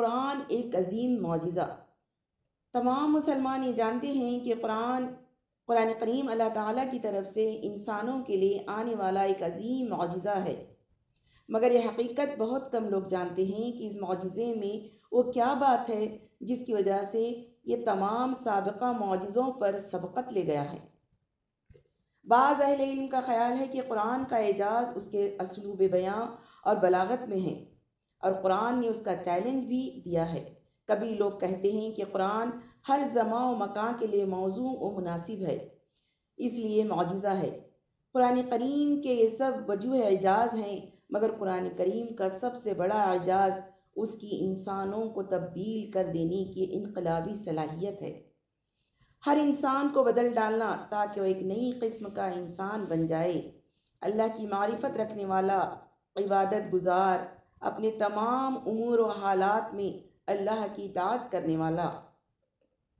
قرآن ایک عظیم معجزہ۔ تمام مسلمان یہ جانتے ہیں کہ قرآن قرآن کریم اللہ تعالیٰ کی طرف سے انسانوں کے لیے آنے والا ایک عظیم معجزہ ہے۔ مگر یہ حقیقت بہت کم لوگ جانتے ہیں کہ اس معجزے میں وہ کیا بات ہے جس کی وجہ سے یہ تمام سابقہ معجزوں پر سبقت لے گیا ہے۔ بعض اہل علم کا خیال ہے کہ قرآن کا اعجاز اس کے اسلوب بیاں اور بلاغت میں ہے۔ اور قرآن نے اس کا چیلنج بھی دیا ہے۔ کبھی لوگ کہتے ہیں کہ قرآن ہر زماں و مکان کے لیے موضوع و مناسب ہے، اس لیے معجزہ ہے۔ قرآن کریم کے یہ سب وجوہ اعجاز ہیں، مگر قرآن کریم کا سب سے بڑا اعجاز اس کی انسانوں کو تبدیل کر دینے کی انقلابی صلاحیت ہے۔ ہر انسان کو بدل ڈالنا تاکہ وہ ایک نئی قسم کا انسان بن جائے۔ اللہ کی معرفت رکھنے والا، عبادت گزار اپنے تمام امور و حالات میں اللہ کی اطاعت کرنے والا۔